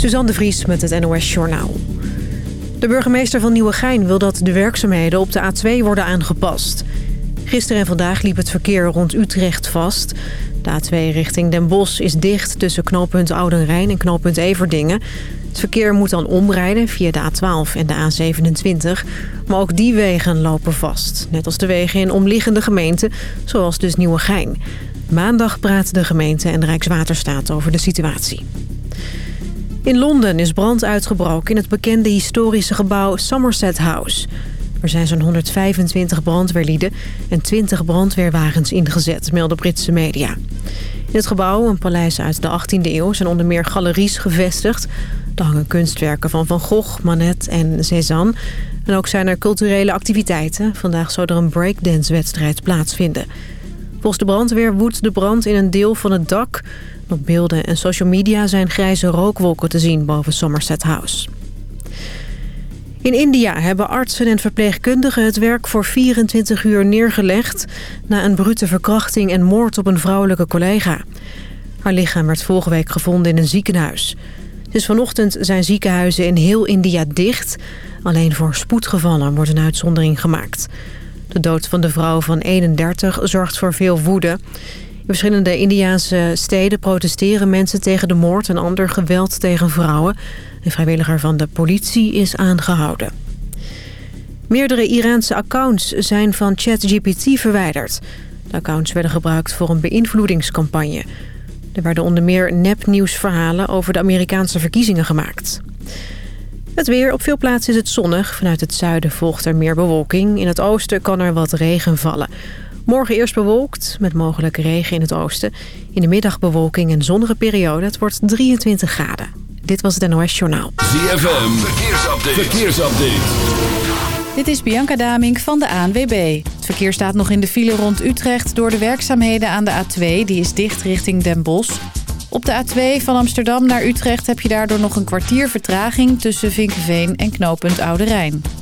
Suzanne de Vries met het NOS Journaal. De burgemeester van Nieuwegein wil dat de werkzaamheden op de A2 worden aangepast. Gisteren en vandaag liep het verkeer rond Utrecht vast. De A2 richting Den Bosch is dicht tussen knooppunt Oudenrijn en knooppunt Everdingen. Het verkeer moet dan omrijden via de A12 en de A27. Maar ook die wegen lopen vast. Net als de wegen in omliggende gemeenten, zoals dus Nieuwegein. Maandag praten de gemeente en de Rijkswaterstaat over de situatie. In Londen is brand uitgebroken in het bekende historische gebouw Somerset House. Er zijn zo'n 125 brandweerlieden en 20 brandweerwagens ingezet, melden Britse media. In het gebouw, een paleis uit de 18e eeuw, zijn onder meer galeries gevestigd. Er hangen kunstwerken van Van Gogh, Manet en Cézanne. En ook zijn er culturele activiteiten. Vandaag zou er een breakdance-wedstrijd plaatsvinden. Volgens de brandweer woedt de brand in een deel van het dak. Op beelden en social media zijn grijze rookwolken te zien boven Somerset House. In India hebben artsen en verpleegkundigen het werk voor 24 uur neergelegd... na een brute verkrachting en moord op een vrouwelijke collega. Haar lichaam werd vorige week gevonden in een ziekenhuis. Dus vanochtend zijn ziekenhuizen in heel India dicht. Alleen voor spoedgevallen wordt een uitzondering gemaakt. De dood van de vrouw van 31 zorgt voor veel woede. Verschillende Indiaanse steden protesteren mensen tegen de moord... en ander geweld tegen vrouwen... Een vrijwilliger van de politie is aangehouden. Meerdere Iraanse accounts zijn van ChatGPT verwijderd. De accounts werden gebruikt voor een beïnvloedingscampagne. Er werden onder meer nepnieuwsverhalen over de Amerikaanse verkiezingen gemaakt. Het weer. Op veel plaatsen is het zonnig. Vanuit het zuiden volgt er meer bewolking. In het oosten kan er wat regen vallen. Morgen eerst bewolkt, met mogelijk regen in het oosten. In de middag bewolking en zonnige periode. Het wordt 23 graden. Dit was het NOS Journaal. ZFM, verkeersupdate. verkeersupdate. Dit is Bianca Damink van de ANWB. Het verkeer staat nog in de file rond Utrecht door de werkzaamheden aan de A2. Die is dicht richting Den Bosch. Op de A2 van Amsterdam naar Utrecht heb je daardoor nog een kwartier vertraging... tussen Vinkenveen en knooppunt Oude Rijn.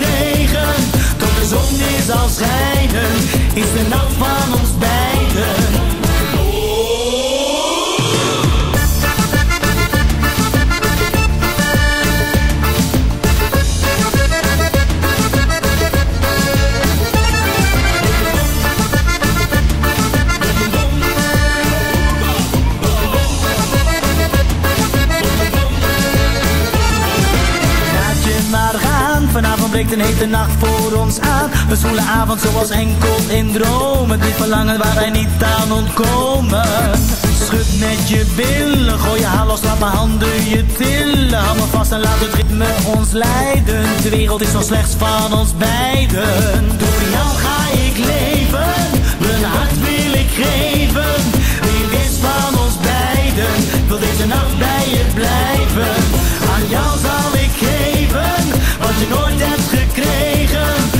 gekregen. Tot de zon weer zal schijnen Is de nacht van ons beiden Schud met je billen Gooi je haar los, laat mijn handen je tillen. Hou me vast en laat het ritme ons leiden. De wereld is nog slechts van ons beiden. Door jou ga ik leven Mijn hart wil ik geven. Wie is van ons beiden Wil deze nacht bij je blijven. Aan jou zal ik geven Wat je nooit hebt gekregen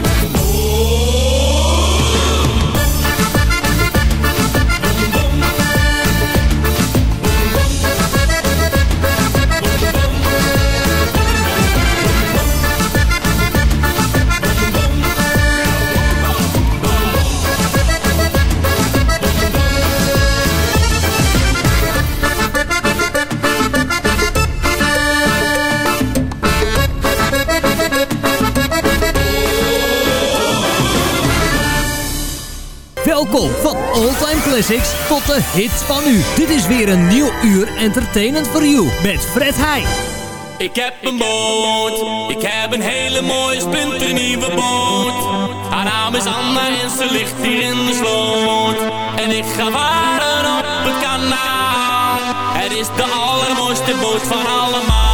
Classics tot de hits van nu. Dit is weer een nieuw uur Entertainment for You met Fred Heij. Ik heb een boot, ik heb een hele mooie splinternieuwe boot. Haar naam is Anna en ze ligt hier in de sloot. En ik ga varen op het kanaal. Het is de allermooiste boot van allemaal.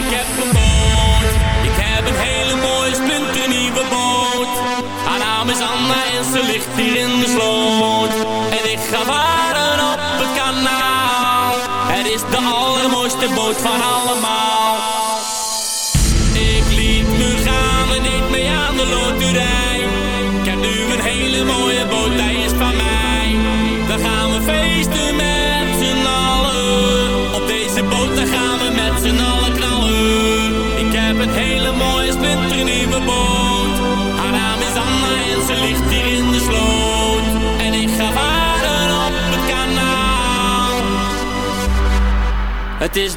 Ik heb een boot, ik heb een hele mooie splinternieuwe boot. Haar naam is Anna en ze ligt hier in de sloot. En ik ga varen op het kanaal. Het is de allermooiste boot van allemaal.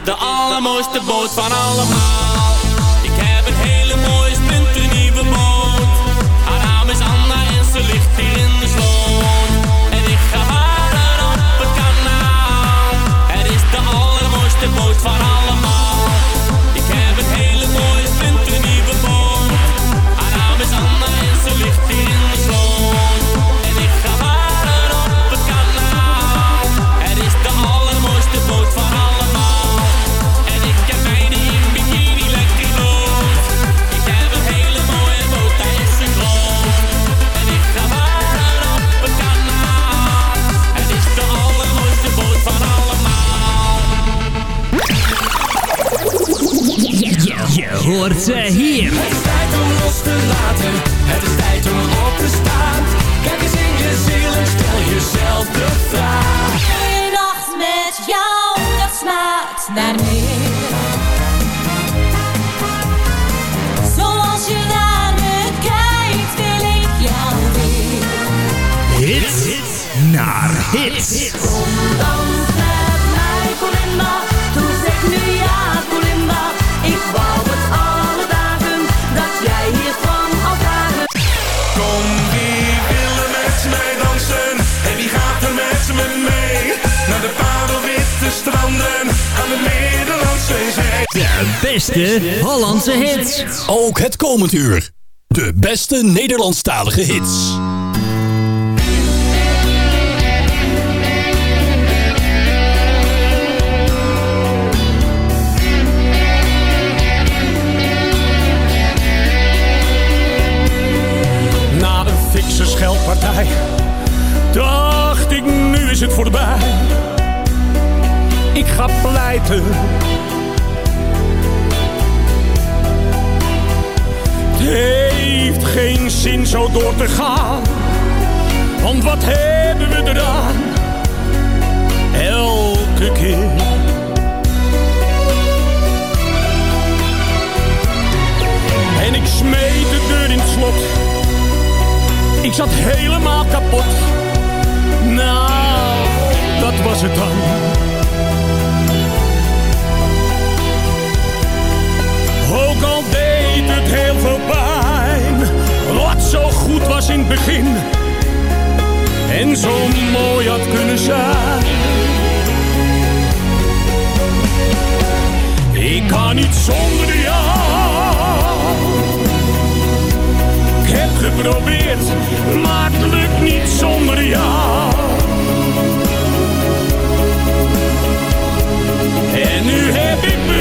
De allermooiste boot van allemaal. Vraag. Nacht met jou, dat smaakt naar meer. Zoals je naar me kijkt, wil ik jou weer. Hits naar hits. Kom dans met De beste Hollandse hits. Ook het komend uur. De beste Nederlandstalige hits. Na een fikse scheldpartij dacht ik, nu is het voorbij. Ik ga pleiten. heeft geen zin zo door te gaan. Want wat hebben we eraan? Elke keer. En ik smeet de deur in het slot. Ik zat helemaal kapot. Nou, dat was het dan. Ook al deed het heel veel pijn zo goed was in het begin. En zo mooi had kunnen zijn. Ik kan niet zonder jou. Ik heb geprobeerd, maar het lukt niet zonder jou. En nu heb ik me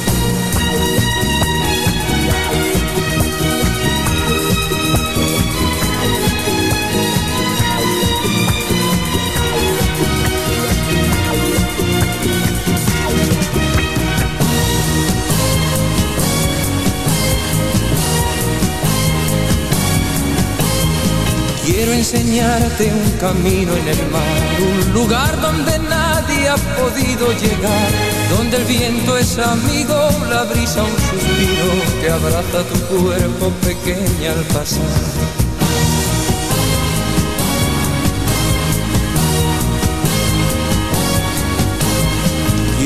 Quiero enseñarte un camino en el mar, un lugar donde nadie ha podido llegar, donde el viento es amigo, la brisa un suspiro que abraza tu cuerpo pequeña al pasar.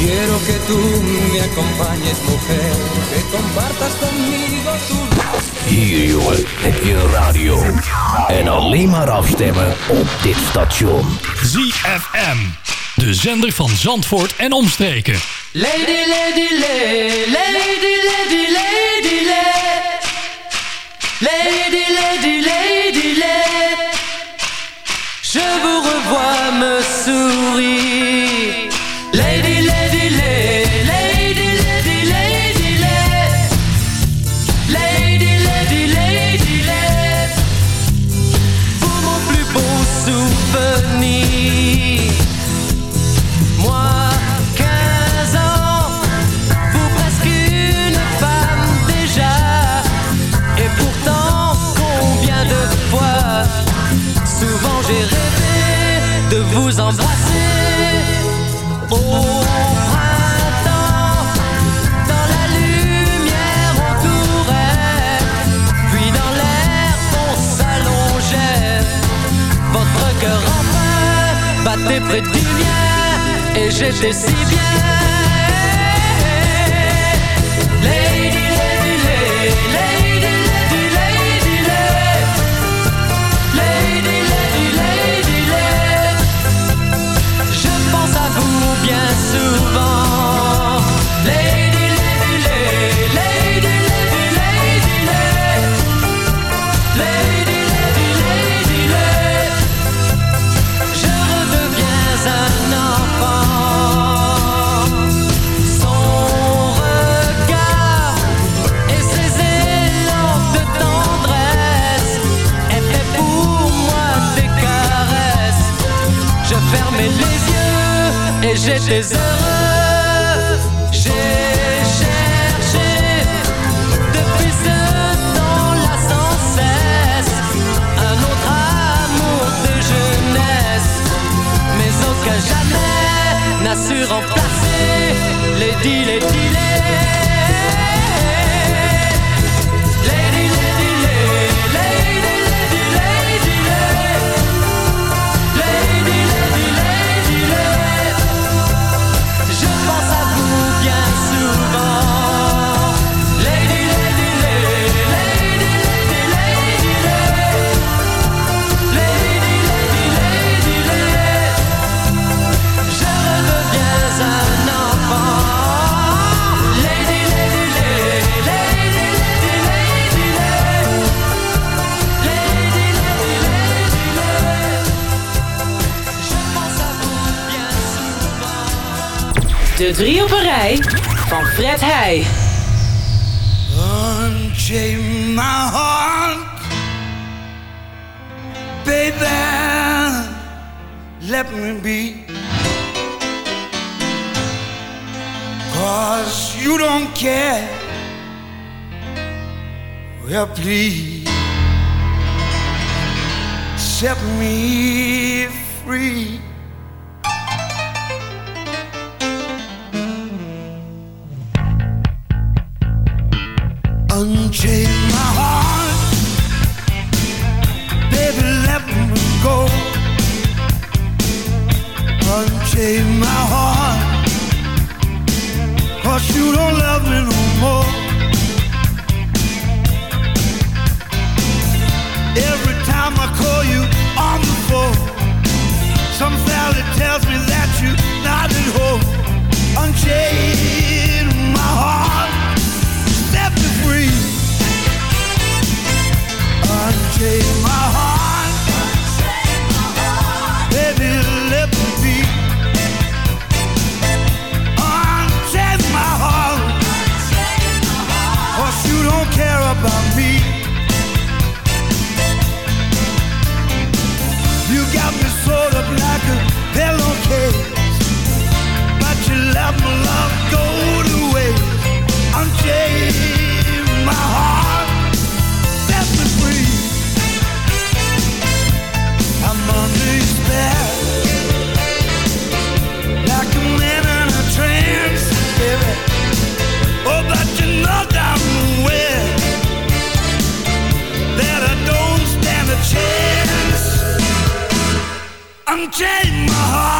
Quiero que tú me acompañes, mujer, que compartas conmigo tu... Hier jongen, heb je radio. En alleen maar afstemmen op dit station. ZFM. De zender van Zandvoort en omstreken. Lady, lady, lady, lady, lady, lady, lady, lady, lady, lady, Je vous revois me sourire. Brétignan, et j'étais si bien. Heureux. J'ai cherché depuis ce temps-là sans cesse un autre amour de jeunesse, mais aucun jamais n'a su remplacer les dix, les De drie op een rij van Fred Heij. Unchain my heart, baby. Let me be. Cause you don't care. Well, please set me free. Unchain my heart, baby, let me go. Unchain my heart, cause you don't love me no more. Every time I call you on the phone, some valley tells me that you're not at home. Unchain my heart, my love go to waste. Unchain my heart, I'm trading my heart.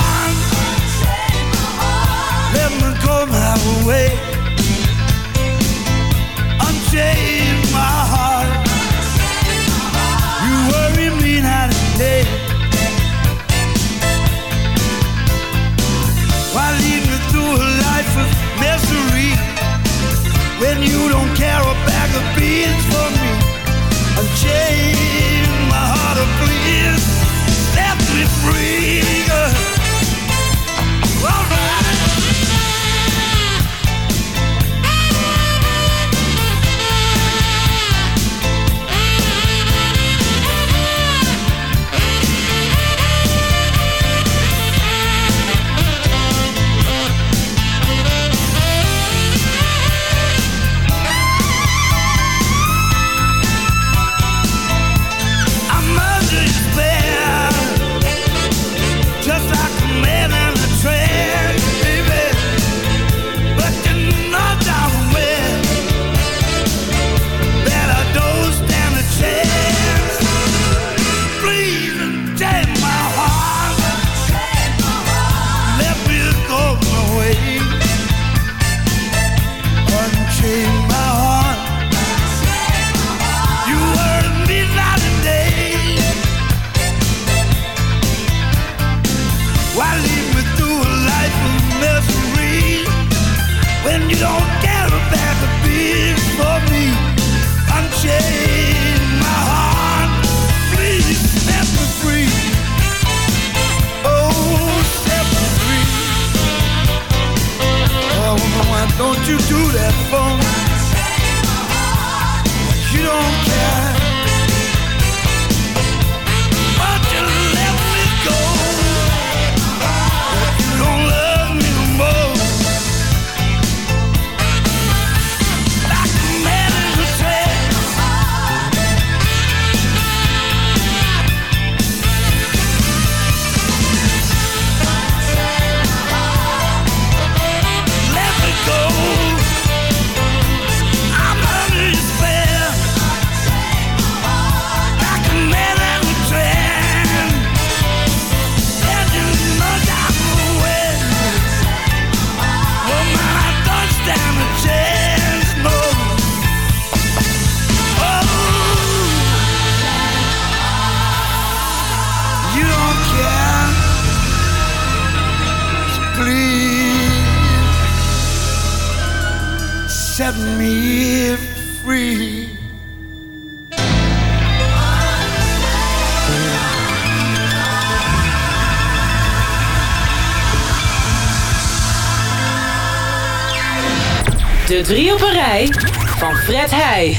Van Fred Heij.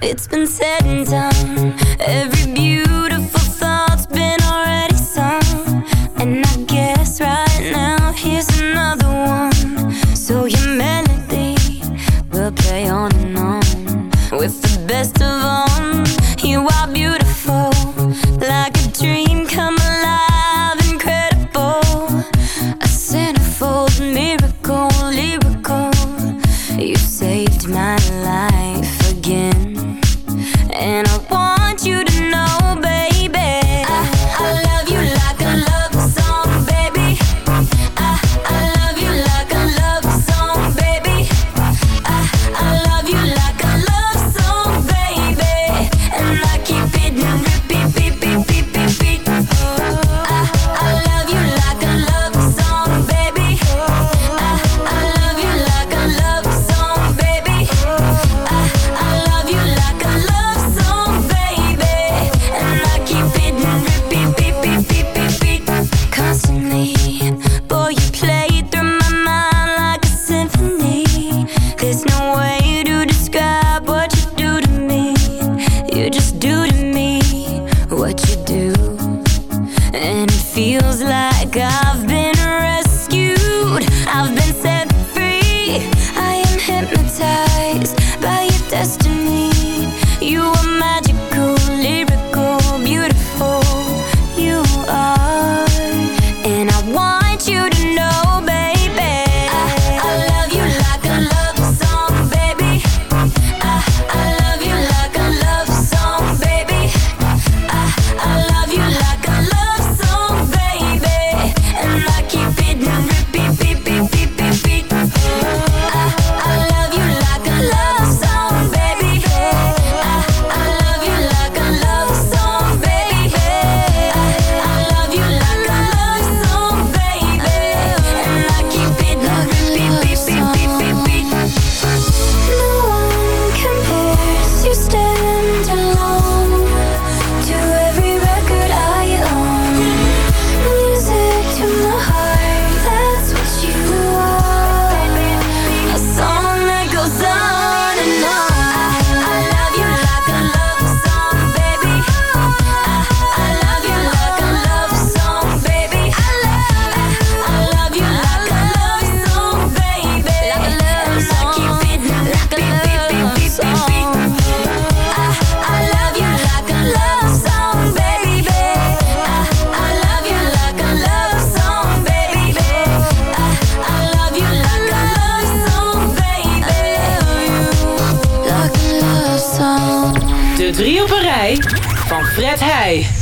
It's been said Fred Heij.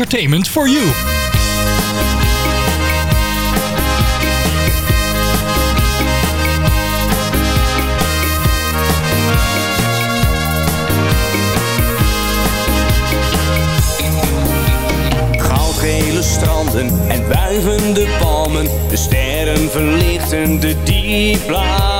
Entertainment for You. Goudgele stranden en wuivende palmen. De sterren verlichten de diepblauwe zee.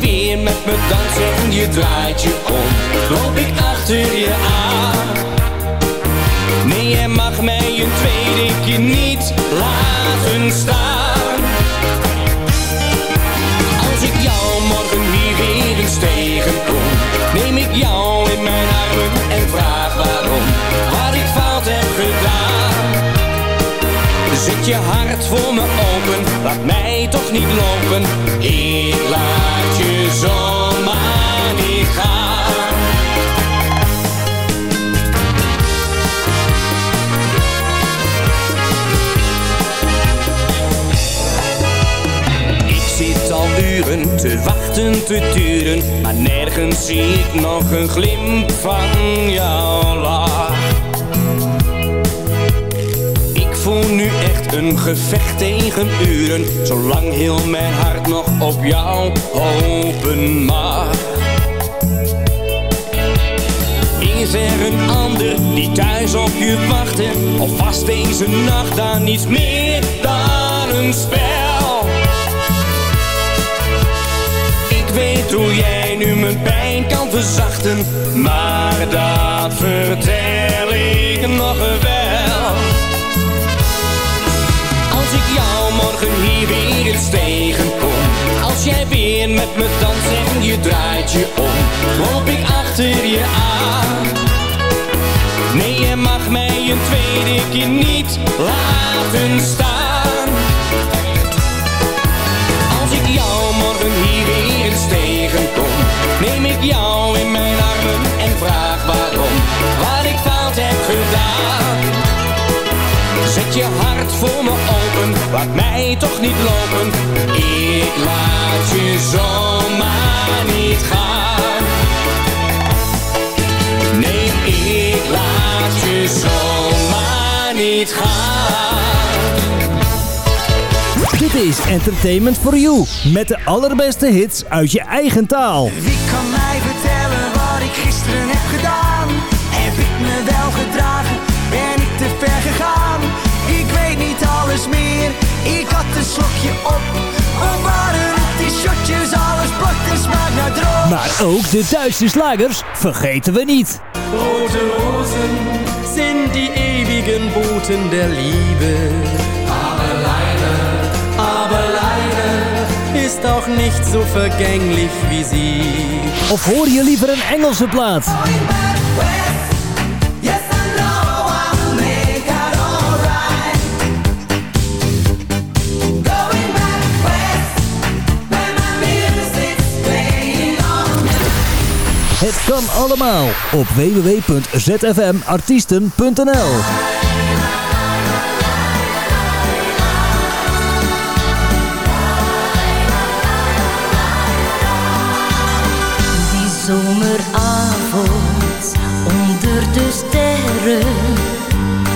Weer met me danst en je draait je om. Loop ik achter je aan. Nee, jij mag mij een tweede keer niet laten staan. Als ik jou morgen hier weer eens tegenkom, neem ik jou in mijn armen en vraag waarom, je hart voor me open, laat mij toch niet lopen, ik laat je zomaar niet gaan. Ik zit al uren te wachten, te duren, maar nergens zie ik nog een glimp van jouw lach. Nu echt een gevecht tegen uren, zolang heel mijn hart nog op jou hopen mag. Is er een ander die thuis op je wachtte? Of was deze nacht dan niets meer dan een spel? Ik weet hoe jij nu mijn pijn kan verzachten, maar dat vertel ik nog wel. Als ik jou morgen hier weer eens tegenkom, als jij weer met me danst en je draait je om, loop ik achter je aan. Nee, je mag mij een tweede keer niet laten staan. Als ik jou morgen hier weer eens tegenkom, neem ik jou in mijn armen en vraag waarom, wat ik fout heb gedaan. Zet je hart voor me open, laat mij toch niet lopen. Ik laat je zomaar niet gaan. Nee, ik laat je zomaar niet gaan. Dit is Entertainment for You. Met de allerbeste hits uit je eigen taal. Wie kan mij vertellen wat ik gisteren heb gedaan? Niet alles meer. Ik had een slokje op. Of waren shotjes? Alles plakt en smaakt naar droog. Maar ook de Duitse slagers vergeten we niet. Rote Rosen sind die ewigen Boten der Liebe. Aber leider, aber leider ist auch nicht so vergänglich wie sie. Of hoor je liever een Engelse plaat? Het kan allemaal op www.zfmartiesten.nl Die zomeravond onder de sterren,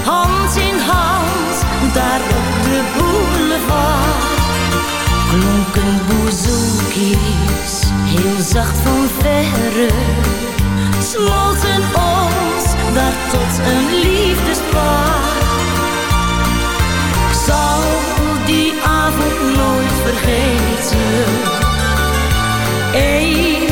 hand in hand, daar op de boulevard. Klonken bouzouki's, heel zacht van verre, smolten ons daar tot een liefdespaar. Ik zal die avond nooit vergeten. Eens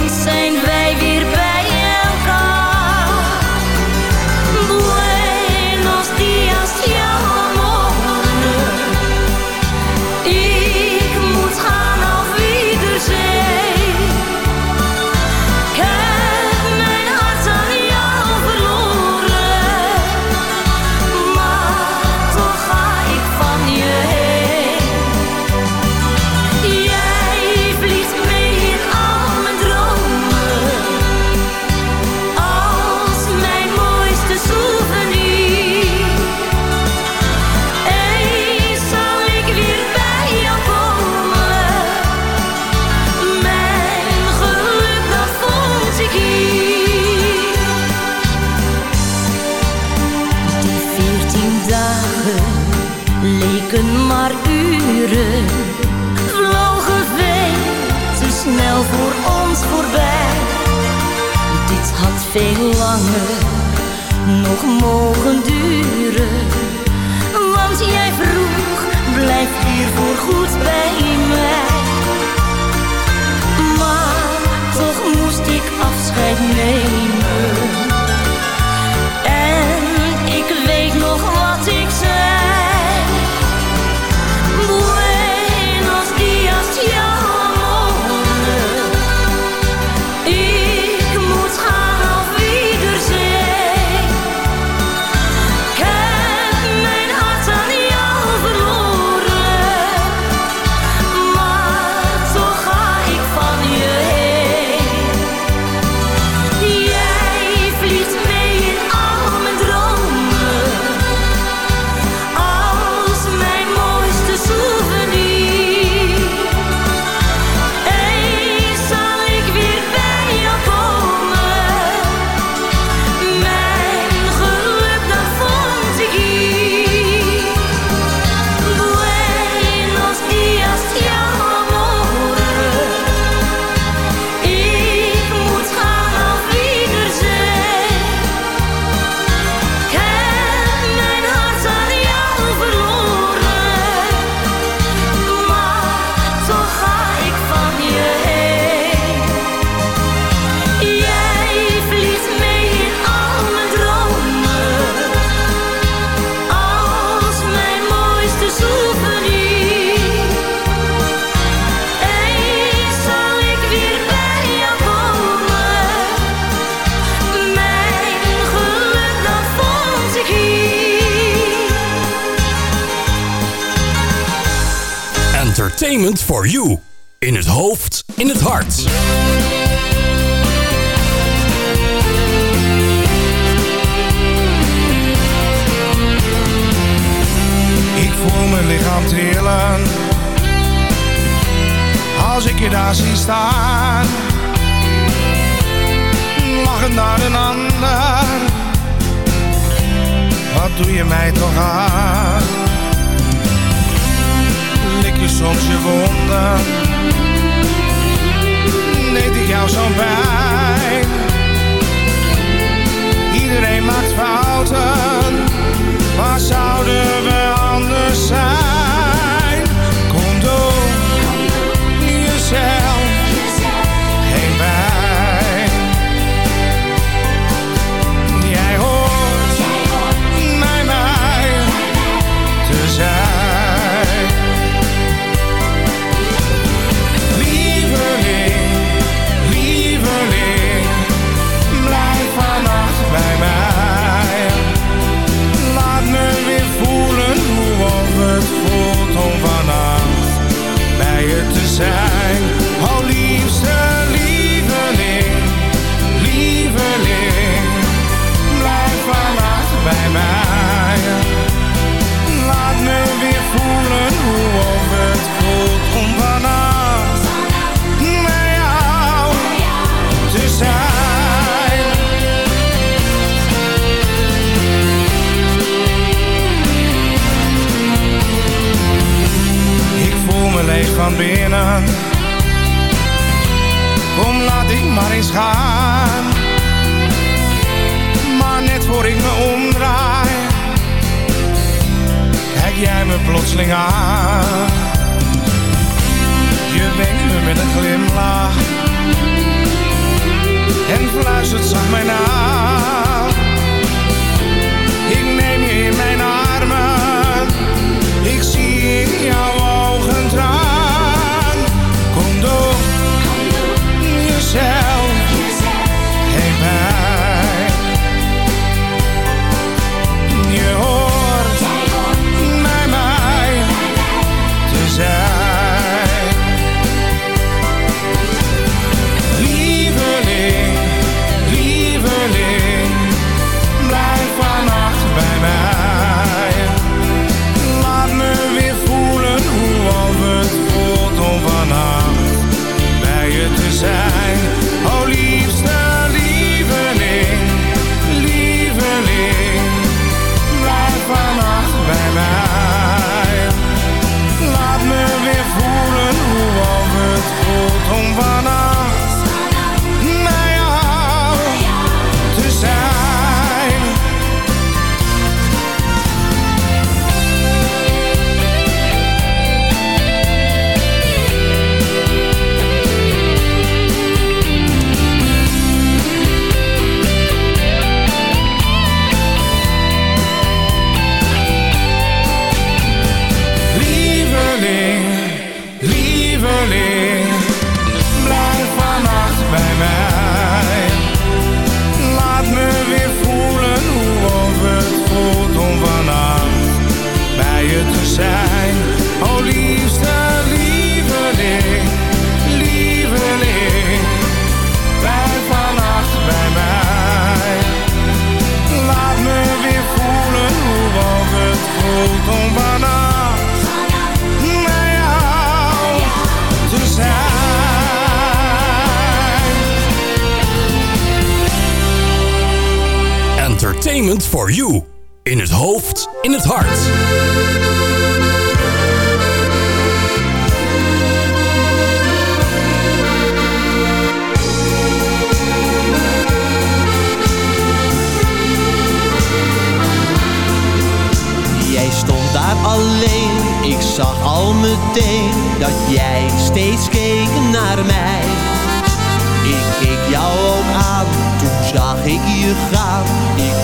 ik je gaan.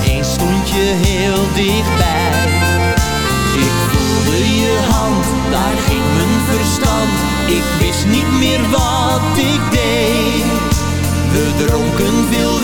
één stond je heel dichtbij. Ik voelde je hand, daar ging mijn verstand. Ik wist niet meer wat ik deed. We dronken veel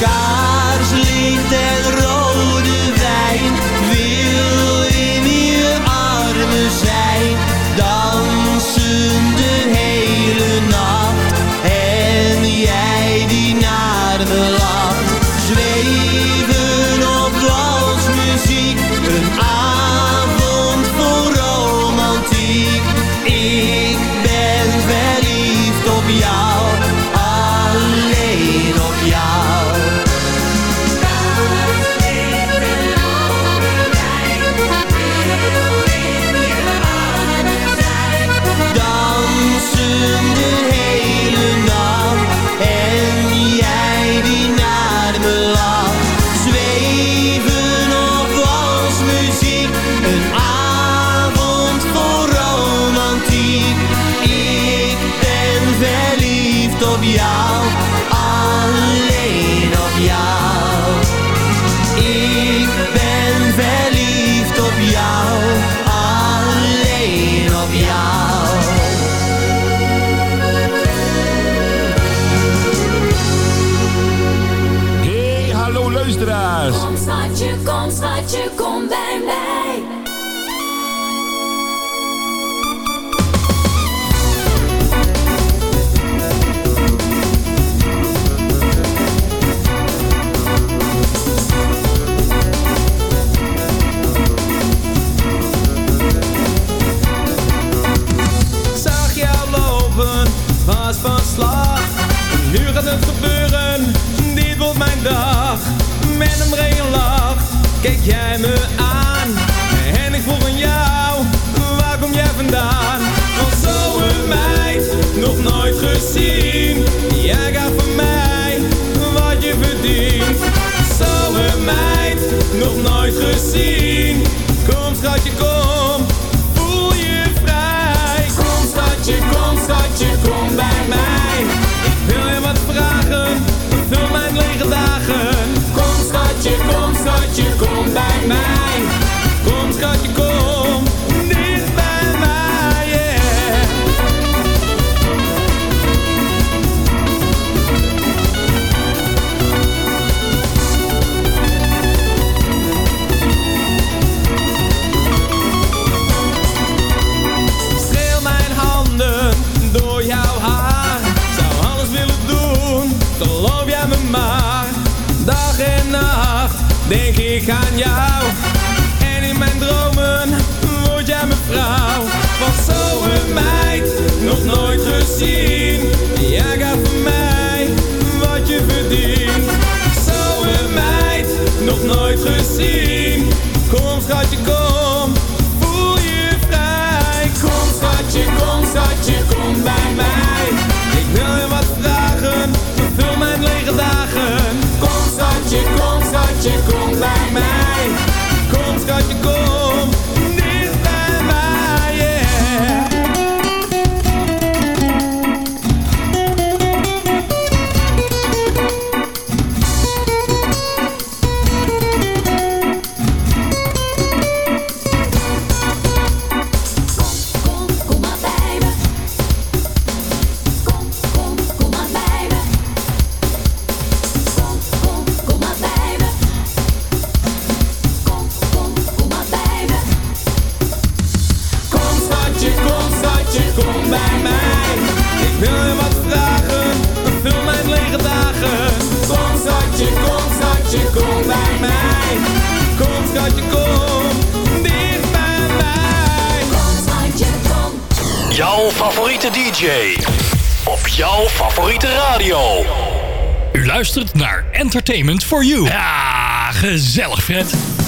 kaarslicht en rood. en een regen lach, kijk jij me aan. Jouw favoriete DJ. Op jouw favoriete radio. U luistert naar Entertainment for You. Ja, gezellig Fred.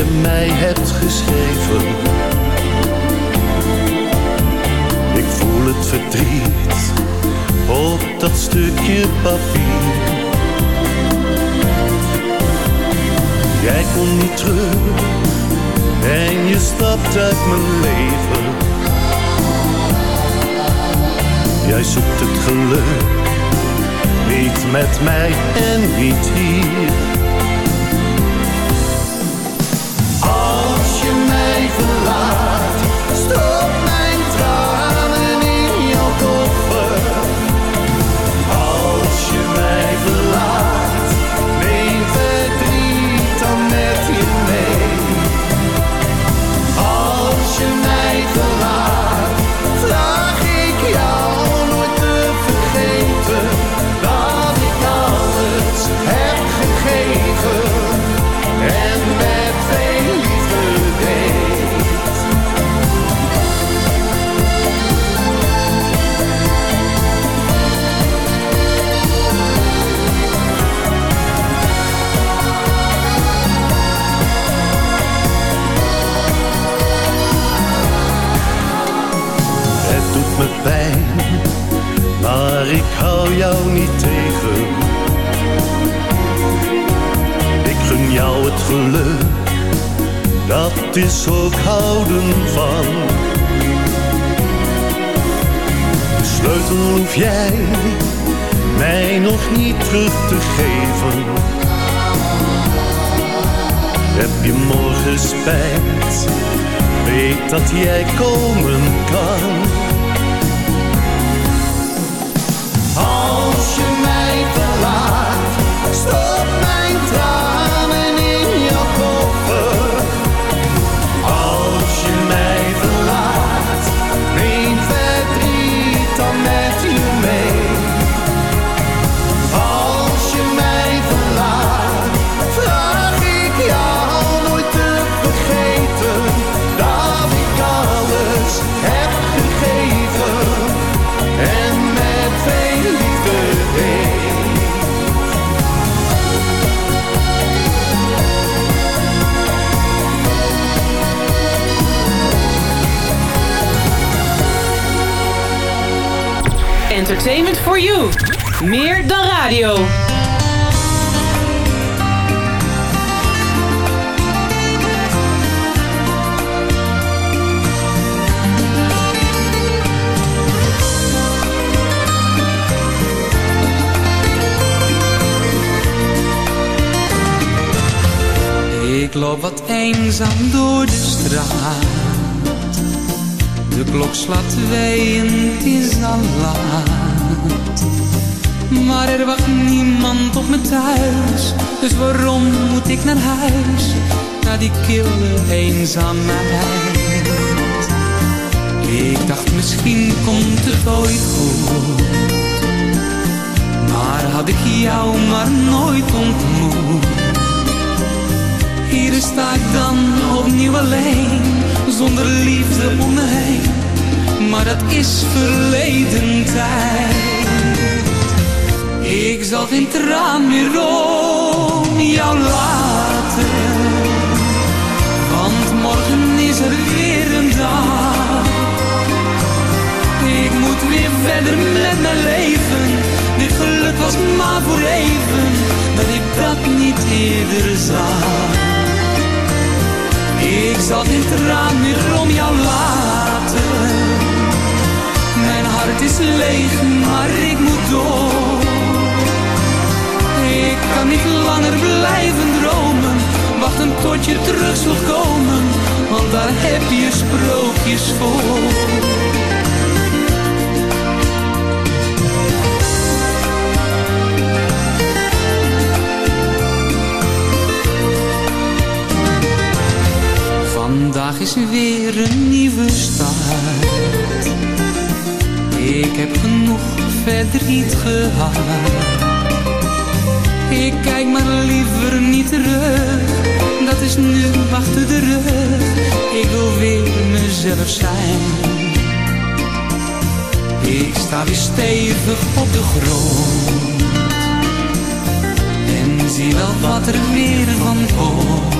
Je mij hebt geschreven. Ik voel het verdriet op dat stukje papier. Jij komt niet terug en je stapt uit mijn leven. Jij zoekt het geluk niet met mij en niet hier. Verlaat, stop jou niet tegen. Ik gun jou het geluk, dat is ook houden van. De sleutel hoef jij mij nog niet terug te geven. Heb je morgen spijt, weet dat jij komen kan. Stop Entertainment for you. Meer dan radio. Ik loop wat eenzaam door de straat. De klok slaat twee en het is al laat. Maar er wacht niemand op me thuis. Dus waarom moet ik naar huis? Naar die kille eenzaamheid. Ik dacht misschien komt het ooit goed. Maar had ik jou maar nooit ontmoet. Hier sta ik dan opnieuw alleen, zonder liefde om me heen. Maar dat is verleden tijd. Ik zal geen traan meer om jou laten. Want morgen is er weer een dag. Ik moet weer verder met mijn leven. Dit geluk was maar voor even, dat ik dat niet eerder zag. Ik zal geen traan meer om jou laten. Mijn hart is leeg, maar ik moet door. Kan niet langer blijven dromen. Wachten tot je terug zult komen, want daar heb je sprookjes voor. Vandaag is weer een nieuwe start. Ik heb genoeg verdriet gehad. Ik kijk maar liever niet terug. Dat is nu achter de rug. Ik wil weer mezelf zijn. Ik sta weer stevig op de grond. En zie wel wat er weer van komt.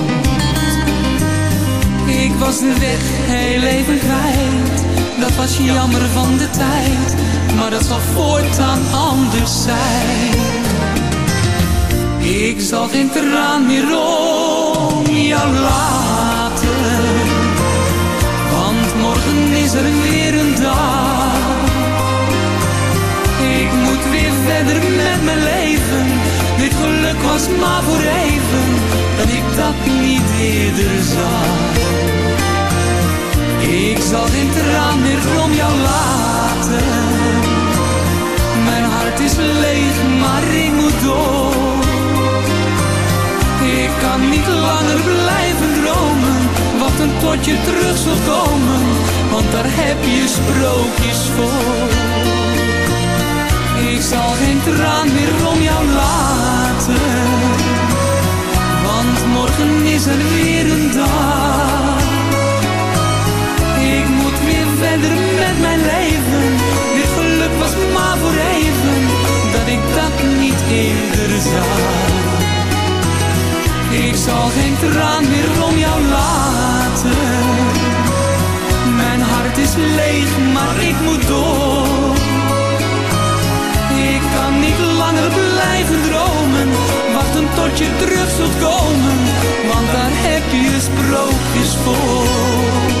Ik was de weg heel even kwijt. Dat was jammer van de tijd. Maar dat zal voortaan anders zijn. Ik zal geen traan meer om jou laten. Want morgen is er weer een dag. Ik moet weer verder met mijn leven. Dit geluk was maar voor even. Dat ik dat niet eerder zag. Ik zal geen traan meer om jou laten. Mijn hart is leeg, maar ik moet door. Niet langer blijven dromen. Wachten tot je terug zult komen. Want daar heb je sprookjes voor. Ik zal geen traan meer om jou laten. Want morgen is er weer een dag. Ik moet weer verder met mijn leven. Dit geluk was maar voor even. Dat ik dat niet eerder zag. Ik zal geen traan meer om jou laten. Mijn hart is leeg, maar ik moet door. Ik kan niet langer blijven dromen. Wachten tot je terug zult komen. Want daar heb je sprookjes voor.